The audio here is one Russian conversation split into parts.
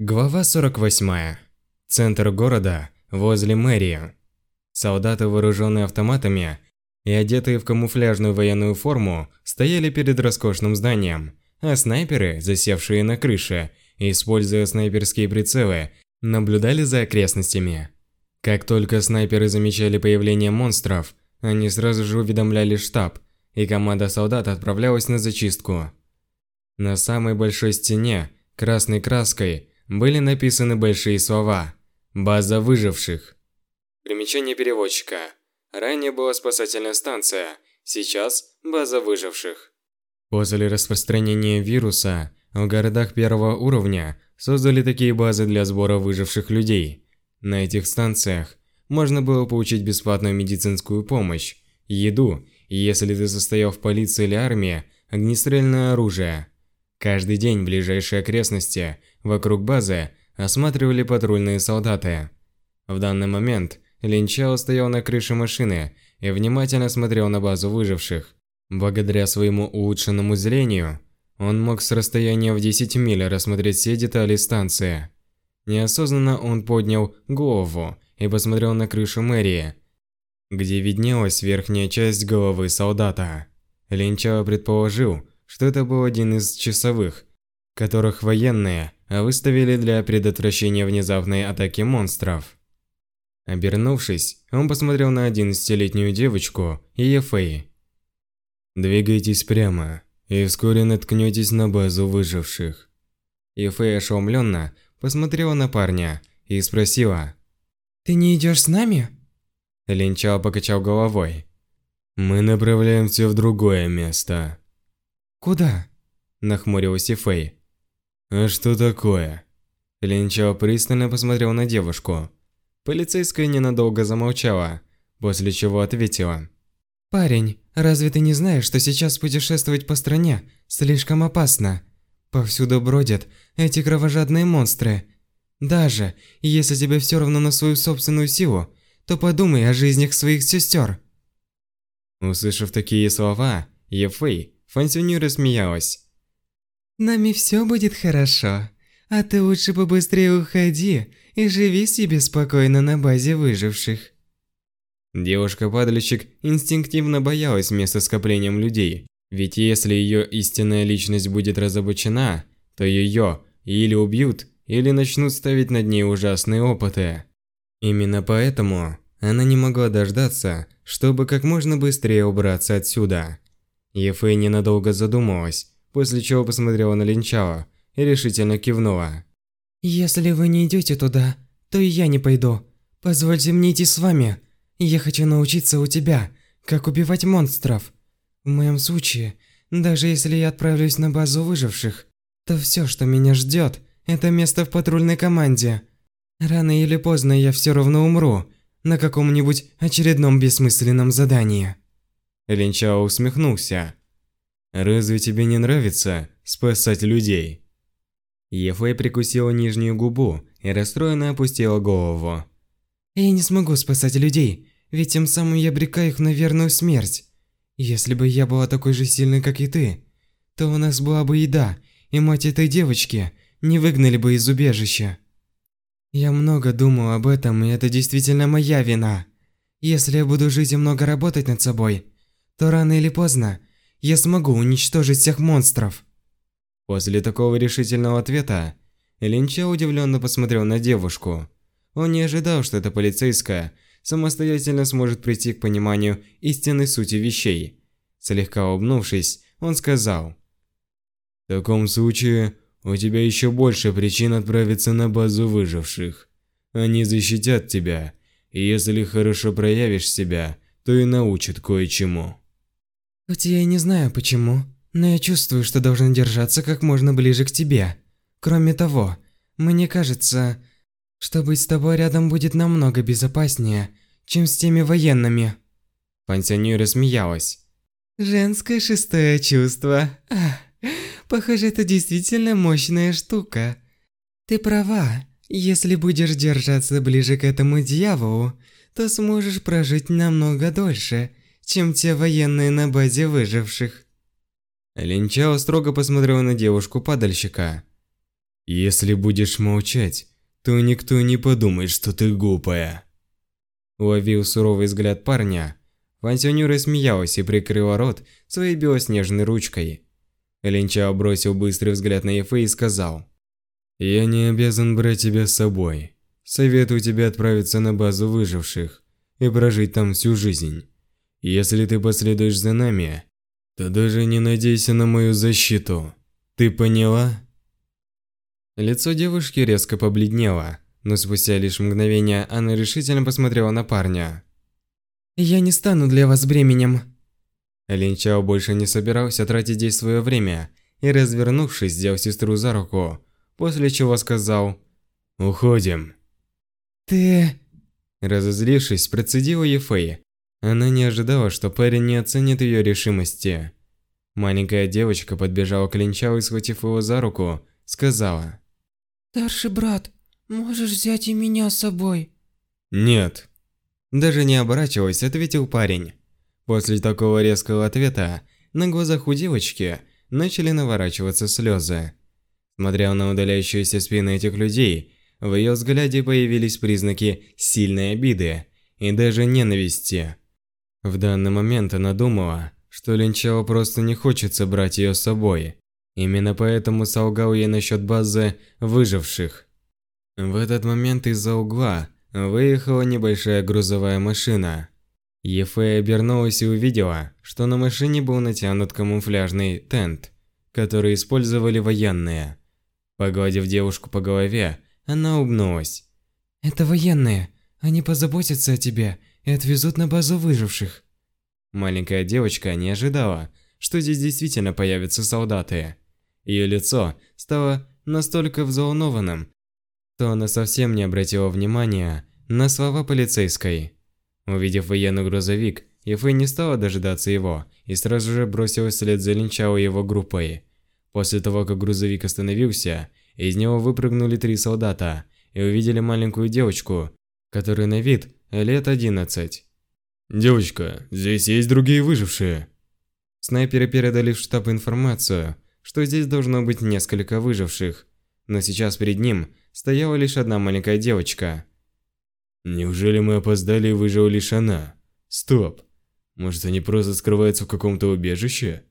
Глава 48. Центр города, возле мэрии. Солдаты, вооруженные автоматами и одетые в камуфляжную военную форму, стояли перед роскошным зданием, а снайперы, засевшие на крыше, используя снайперские прицелы, наблюдали за окрестностями. Как только снайперы замечали появление монстров, они сразу же уведомляли штаб, и команда солдат отправлялась на зачистку. На самой большой стене, красной краской, были написаны большие слова «База выживших». Примечание переводчика. Ранее была спасательная станция, сейчас база выживших. После распространения вируса в городах первого уровня создали такие базы для сбора выживших людей. На этих станциях можно было получить бесплатную медицинскую помощь, еду, если ты состоял в полиции или армии, огнестрельное оружие. Каждый день ближайшие окрестности вокруг базы осматривали патрульные солдаты. В данный момент Линчао стоял на крыше машины и внимательно смотрел на базу выживших. Благодаря своему улучшенному зрению, он мог с расстояния в 10 миль рассмотреть все детали станции. Неосознанно он поднял голову и посмотрел на крышу мэрии, где виднелась верхняя часть головы солдата. Линчао предположил, что это был один из часовых, которых военные выставили для предотвращения внезапной атаки монстров. Обернувшись, он посмотрел на одиннадцатилетнюю девочку и Ефэй. «Двигайтесь прямо, и вскоре наткнетесь на базу выживших». Ефэй ошеломленно посмотрела на парня и спросила. «Ты не идешь с нами?» Линчао покачал головой. «Мы направляемся в другое место». «Куда?» – нахмурилась Ефэй. «А что такое?» Линчао пристально посмотрел на девушку. Полицейская ненадолго замолчала, после чего ответила. «Парень, разве ты не знаешь, что сейчас путешествовать по стране слишком опасно? Повсюду бродят эти кровожадные монстры. Даже если тебе все равно на свою собственную силу, то подумай о жизнях своих сестер». Услышав такие слова, Ефэй Фансюню рассмеялась. «Нами все будет хорошо, а ты лучше побыстрее уходи и живи себе спокойно на базе выживших». Девушка-падальщик инстинктивно боялась места скоплением людей, ведь если ее истинная личность будет разоблачена, то ее или убьют, или начнут ставить над ней ужасные опыты. Именно поэтому она не могла дождаться, чтобы как можно быстрее убраться отсюда. Ефэй ненадолго задумалась, после чего посмотрела на Линчао и решительно кивнула. «Если вы не идете туда, то и я не пойду. Позвольте мне идти с вами. Я хочу научиться у тебя, как убивать монстров. В моем случае, даже если я отправлюсь на базу выживших, то все, что меня ждет, это место в патрульной команде. Рано или поздно я все равно умру на каком-нибудь очередном бессмысленном задании». Линчао усмехнулся. «Разве тебе не нравится спасать людей?» Ефэй прикусила нижнюю губу и расстроенно опустила голову. «Я не смогу спасать людей, ведь тем самым я обрекаю их на верную смерть. Если бы я была такой же сильной, как и ты, то у нас была бы еда, и мать этой девочки не выгнали бы из убежища. Я много думал об этом, и это действительно моя вина. Если я буду жить и много работать над собой, то рано или поздно я смогу уничтожить всех монстров. После такого решительного ответа, Линча удивленно посмотрел на девушку. Он не ожидал, что эта полицейская самостоятельно сможет прийти к пониманию истинной сути вещей. Слегка улыбнувшись, он сказал. «В таком случае, у тебя еще больше причин отправиться на базу выживших. Они защитят тебя, и если хорошо проявишь себя, то и научат кое-чему». Хоть я и не знаю почему, но я чувствую, что должен держаться как можно ближе к тебе. Кроме того, мне кажется, что быть с тобой рядом будет намного безопаснее, чем с теми военными. Пансионер рассмеялась. Женское шестое чувство. Ах, похоже, это действительно мощная штука. Ты права. Если будешь держаться ближе к этому дьяволу, то сможешь прожить намного дольше – чем те военные на базе выживших. Линчао строго посмотрел на девушку-падальщика. Если будешь молчать, то никто не подумает, что ты глупая. Уловил суровый взгляд парня. Ван Сюню рассмеялась и прикрыла рот своей белоснежной ручкой. Линчао бросил быстрый взгляд на Ефе и сказал. «Я не обязан брать тебя с собой. Советую тебе отправиться на базу выживших и прожить там всю жизнь. Если ты последуешь за нами, то даже не надейся на мою защиту. Ты поняла?» Лицо девушки резко побледнело, но спустя лишь мгновение она решительно посмотрела на парня. «Я не стану для вас бременем», Лин Чао больше не собирался тратить здесь свое время и, развернувшись, взял сестру за руку, после чего сказал «Уходим». «Ты...» Разозлившись, процедила Ефэй. Она не ожидала, что парень не оценит ее решимости. Маленькая девочка подбежала к Линчау и, схватив его за руку, сказала «Старший брат, можешь взять и меня с собой?» «Нет». Даже не оборачиваясь, ответил парень. После такого резкого ответа на глазах у девочки начали наворачиваться слезы. Смотря на удаляющиеся спины этих людей, в ее взгляде появились признаки сильной обиды и даже ненависти. В данный момент она думала, что Линчао просто не хочется брать ее с собой. Именно поэтому солгал ей насчет базы выживших. В этот момент из-за угла выехала небольшая грузовая машина. Ефе обернулась и увидела, что на машине был натянут камуфляжный тент, который использовали военные. Погладив девушку по голове, она улыбнулась. «Это военные. Они позаботятся о тебе и отвезут на базу выживших». Маленькая девочка не ожидала, что здесь действительно появятся солдаты. Ее лицо стало настолько взволнованным, что она совсем не обратила внимания на слова полицейской. Увидев военный грузовик, Ефэй не стала дожидаться его и сразу же бросилась вслед за Линчао его группой. После того, как грузовик остановился, из него выпрыгнули три солдата и увидели маленькую девочку, которой на вид лет 11. «Девочка, здесь есть другие выжившие». Снайперы передали в штаб информацию, что здесь должно быть несколько выживших, но сейчас перед ним стояла лишь одна маленькая девочка – Неужели мы опоздали и выжила лишь она? Стоп. Может, они просто скрываются в каком-то убежище?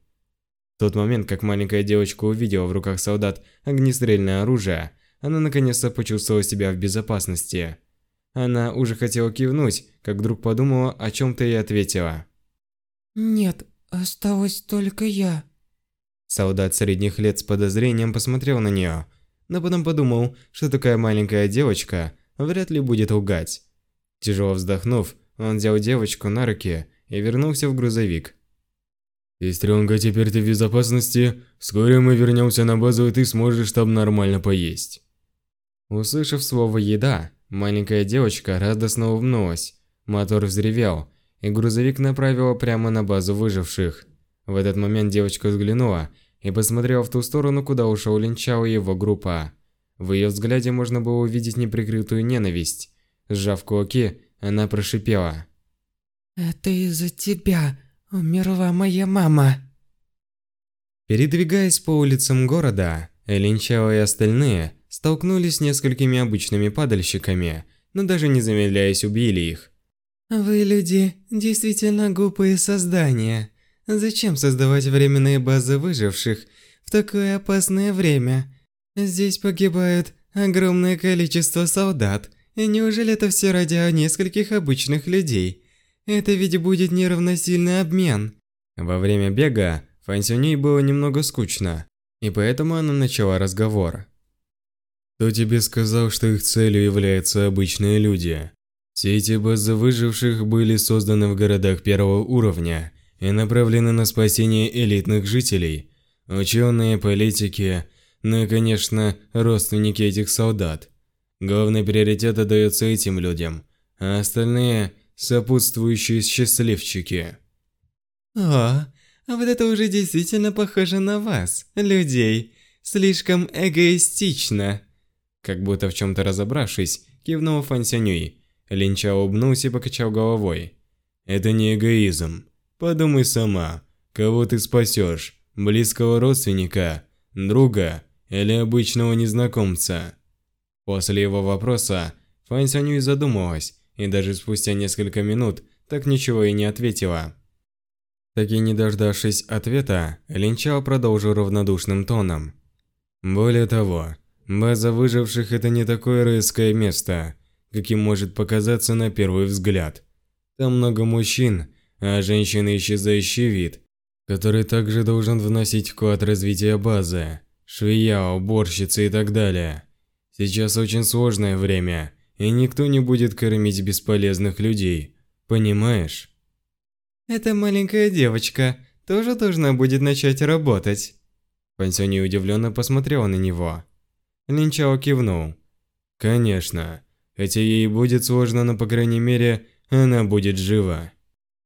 В тот момент, как маленькая девочка увидела в руках солдат огнестрельное оружие, она наконец-то почувствовала себя в безопасности. Она уже хотела кивнуть, как вдруг подумала о чем-то и ответила. «Нет, осталась только я». Солдат средних лет с подозрением посмотрел на нее, но потом подумал, что такая маленькая девочка вряд ли будет лгать. Тяжело вздохнув, он взял девочку на руки и вернулся в грузовик. «Сестренка, теперь ты в безопасности. Вскоре мы вернемся на базу, и ты сможешь там нормально поесть». Услышав слово «еда», маленькая девочка радостно улыбнулась. Мотор взревел, и грузовик направила прямо на базу выживших. В этот момент девочка взглянула и посмотрела в ту сторону, куда ушел Линчао и его группа. В ее взгляде можно было увидеть неприкрытую ненависть. Сжав кулаки, она прошипела. «Это из-за тебя умерла моя мама». Передвигаясь по улицам города, Линчао и остальные столкнулись с несколькими обычными падальщиками, но даже не замедляясь убили их. «Вы, люди, действительно глупые создания. Зачем создавать временные базы выживших в такое опасное время? Здесь погибает огромное количество солдат. И неужели это все ради нескольких обычных людей? Это ведь будет неравносильный обмен. Во время бега Фансюней было немного скучно, и поэтому она начала разговор. Кто тебе сказал, что их целью являются обычные люди? Все эти базы выживших были созданы в городах первого уровня и направлены на спасение элитных жителей. Ученые, политики, ну и, конечно, родственники этих солдат. Главный приоритет отдается этим людям, а остальные – сопутствующие счастливчики. О, вот это уже действительно похоже на вас, людей. Слишком эгоистично. Как будто в чем-то разобравшись, кивнул Фан Сянюй. Линча улыбнулся и покачал головой. Это не эгоизм. Подумай сама, кого ты спасешь, близкого родственника, друга или обычного незнакомца? После его вопроса Фан задумалась и даже спустя несколько минут так ничего и не ответила. Так и не дождавшись ответа, Линчао продолжил равнодушным тоном. Более того, база выживших – это не такое райское место, каким может показаться на первый взгляд. Там много мужчин, а женщины – исчезающий вид, который также должен вносить вклад в развитие базы, швея, уборщицы и так далее. Сейчас очень сложное время, и никто не будет кормить бесполезных людей, понимаешь? Эта маленькая девочка тоже должна будет начать работать. Пансиони удивленно посмотрела на него. Линчао кивнул. Конечно, хотя ей будет сложно, но по крайней мере, она будет жива.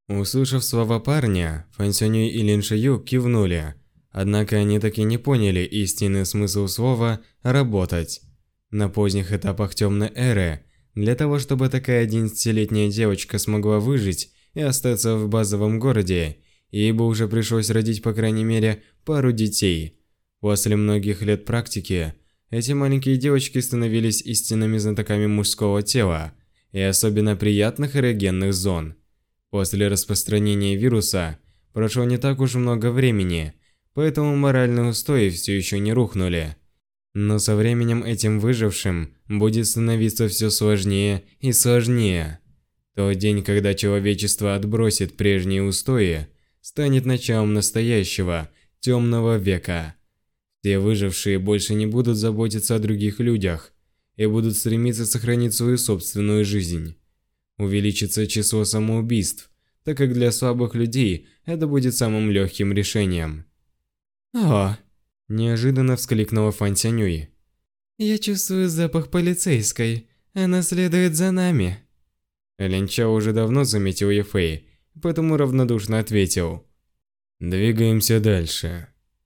Услышав слова парня, Фансюню и Лин кивнули. Однако они так и не поняли истинный смысл слова «работать». На поздних этапах темной эры, для того чтобы такая 11-летняя девочка смогла выжить и остаться в базовом городе, ей бы уже пришлось родить по крайней мере пару детей. После многих лет практики, эти маленькие девочки становились истинными знатоками мужского тела и особенно приятных эрогенных зон. После распространения вируса прошло не так уж много времени, поэтому моральные устои все еще не рухнули. Но со временем этим выжившим будет становиться все сложнее и сложнее. Тот день, когда человечество отбросит прежние устои, станет началом настоящего, темного века. Все выжившие больше не будут заботиться о других людях и будут стремиться сохранить свою собственную жизнь. Увеличится число самоубийств, так как для слабых людей это будет самым легким решением. «О!» – неожиданно вскликнула Фан Тянюй. «Я чувствую запах полицейской. Она следует за нами». Линчао уже давно заметил Ефэй, поэтому равнодушно ответил. «Двигаемся дальше».